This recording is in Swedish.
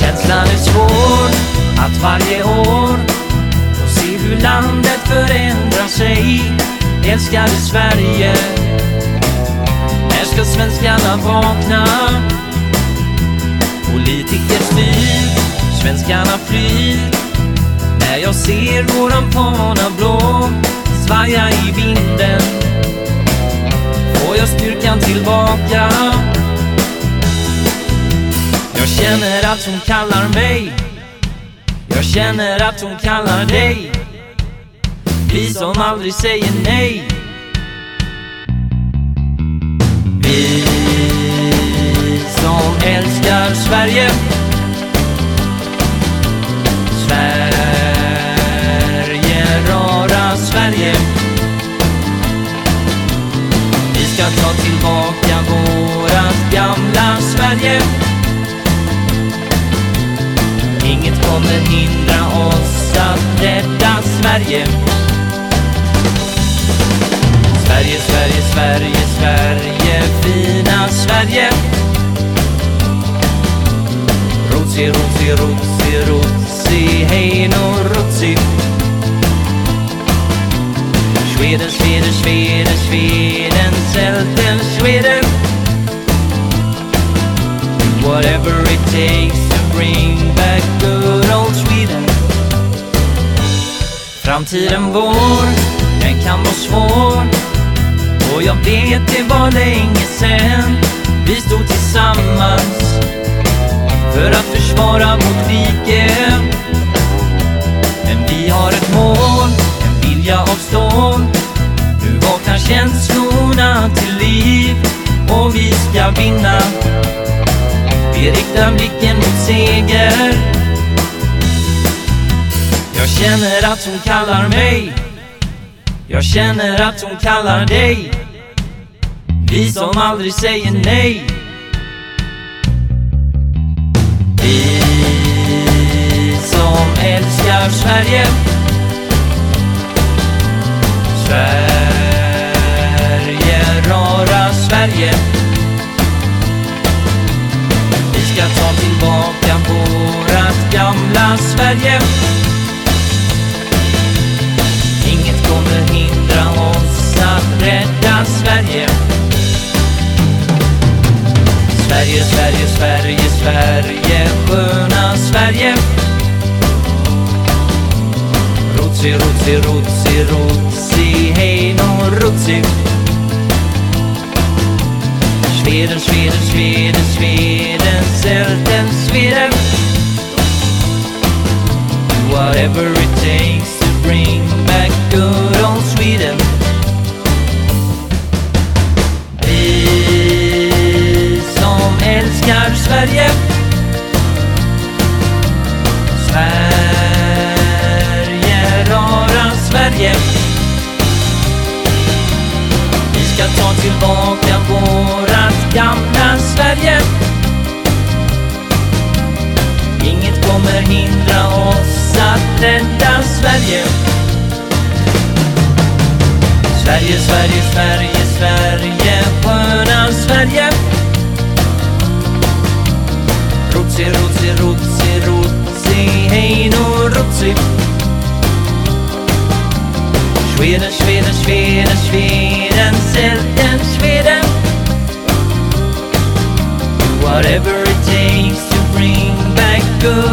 Känslan är svår att varje år få se hur landet förändrar sig. Älskade Sverige, när ska svenskarna vakna? Politiker styr, svenskarna flyr. När jag ser våran fana blå svaja i vinden får jag styrkan tillbaka. Jag känner att hon kallar mig. Jag känner att hon kallar dig. Vi som aldrig säger nej. Vi som älskar Sverige, Sverige. Sverige, Sverige, Sverige, Sverige, fina Sverige. Rotsi, rotsi, rotsi, rotsi, hej no rotsi. Sweden, Sweden, Sweden, Sweden, Selten, Sweden. Whatever it takes to bring Framtiden vår, den kan vara svår. Och jag vet det var länge sen Vi stod tillsammans För att försvara vårt rike. Men vi har ett mål, en vilja av stål. Nu vaknar känslorna till liv Och vi ska vinna. Vi riktar blicken mot seger känner att hon kallar mig. Jag känner att hon kallar dig. Vi som aldrig säger nej. Vi som älskar Sverige. Sverige, rara Sverige. Vi ska ta tillbaka vårat gamla Sverige. Sverige, Sverige, sköna Sverige. Rotsi, rotsi, rotsi, rotsi, hej nå rotsi. Sveden, Sveden, Sveden, Sveden, Selten, Sveden. Whatever it takes to bring Sverige. Vi ska ta tillbaka vårat gamla Sverige. Inget kommer hindra oss att rädda Sverige. Sverige, Sverige, Sverige, Sverige, sköna Sverige. Rotsi, rotsi, rotsi, rotsi, hej nå Whatever it takes to bring back good.